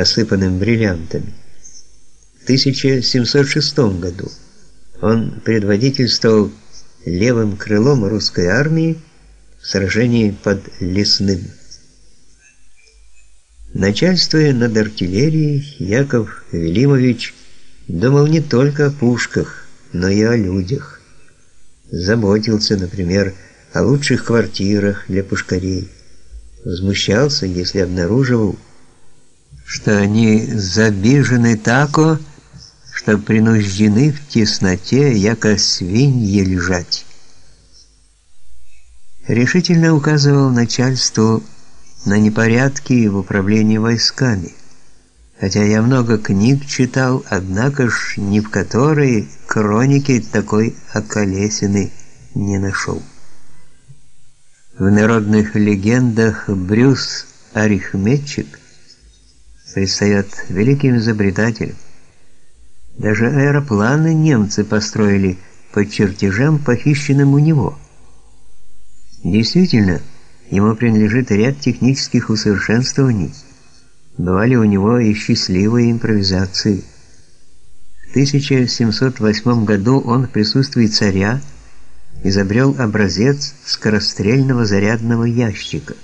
осыпанным бриллиантами. В 1706 году он предводительствовал левым крылом русской армии в сражении под Лесным. Начальствуя над артиллерией, Яков Велимович думал не только о пушках, но и о людях. Заботился, например, о лучших квартирах для пушкарей. Возмущался, если обнаруживал, что они забижены тако, что принуждены в тесноте, яко свиньи лежать. Решительно указывал начальству на непорядки в управлении войсками. Хотя я много книг читал, однако ж ни в которой хроники такой околесины не нашел. В народных легендах Брюс Арифметчик предстает великим изобретателем. Даже аэропланы немцы построили по чертежам, похищенным у него. Действительно, ему принадлежит ряд технических усовершенствований. Бывали у него и счастливые импровизации. В 1708 году он в присутствии царя изобрел образец скорострельного зарядного ящика.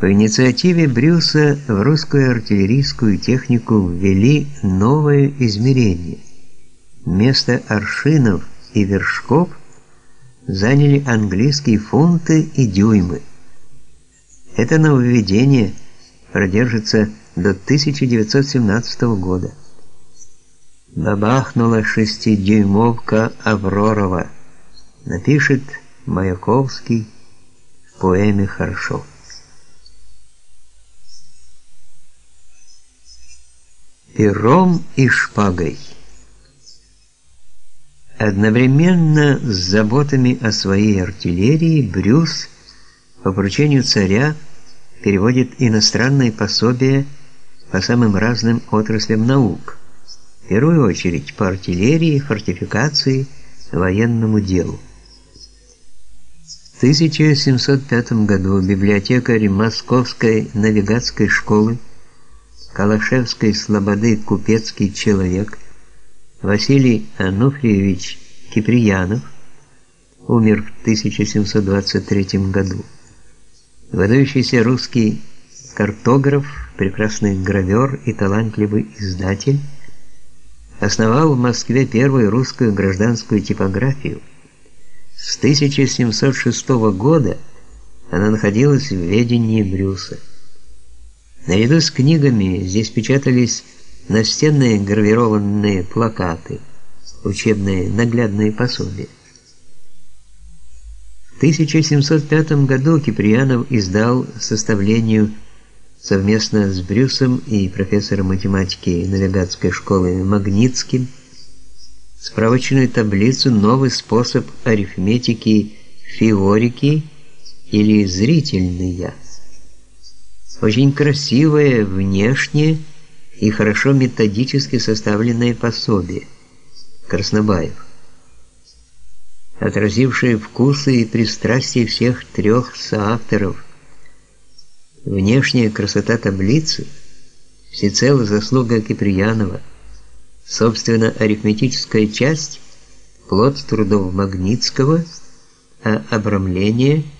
По инициативе Брюса в русскую артиллерийскую технику ввели новое измерение. Вместо аршинов и вершков заняли английские фунты и дюймы. Это нововведение продержится до 1917 года. Бабахнула шестидюймовка Авророва. Напишет Маяковский в поэме «Хорошо». Пером и шпагой Одновременно с заботами о своей артиллерии Брюс по поручению царя переводит иностранные пособия по самым разным отраслям наук, в первую очередь по артиллерии, фортификации, военному делу. В 1705 году библиотекарь Московской навигатской школы Калашевской слободы купецкий человек Василий Ануфриевич Киприянов умер в 1723 году. Выдающийся русский картограф, прекрасный гравер и талантливый издатель, основал в Москве первую русскую гражданскую типографию. С 1706 года она находилась в ведении Брюса. Наряду с книгами здесь печатались настенные гравированные плакаты, учебные наглядные пособия. В 1705 году Киприянов издал составлению совместно с Брюсом и профессором математики навигатской школы Магнитским справочную таблицу «Новый способ арифметики фиорики» или «Зрительная» очень красивое внешне и хорошо методически составленное пособие Краснобаев, отразившее вкусы и пристрастия всех трех соавторов. Внешняя красота таблицы всецело заслуга Киприянова. Собственно, арифметическая часть плод трудов Магнитского, а обрамление –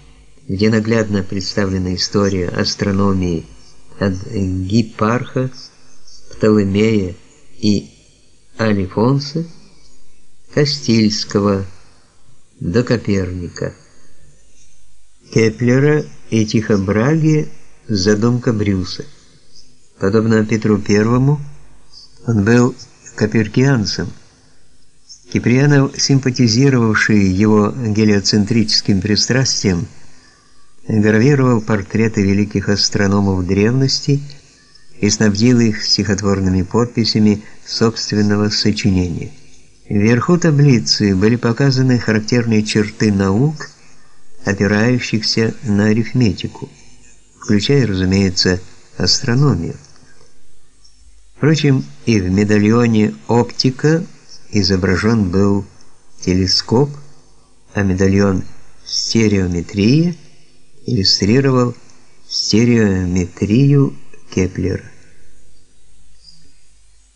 где наглядно представлена история астрономии от Гиппарха, Птолемея и Алифонса, Кастильского до Коперника, Кеплера и Тихобраги задумка Брюса. Подобно Петру Первому, он был коперкианцем. Киприанов, симпатизировавший его гелиоцентрическим пристрастием, гравировал портреты великих астрономов древности и снабдил их стихотворными подписями собственного сочинения. Вверху таблицы были показаны характерные черты наук, опирающихся на арифметику, включая, разумеется, астрономию. Впрочем, и в медальоне оптика изображен был телескоп, а медальон стереометрия иллюстрировал стереометрию Кеплера.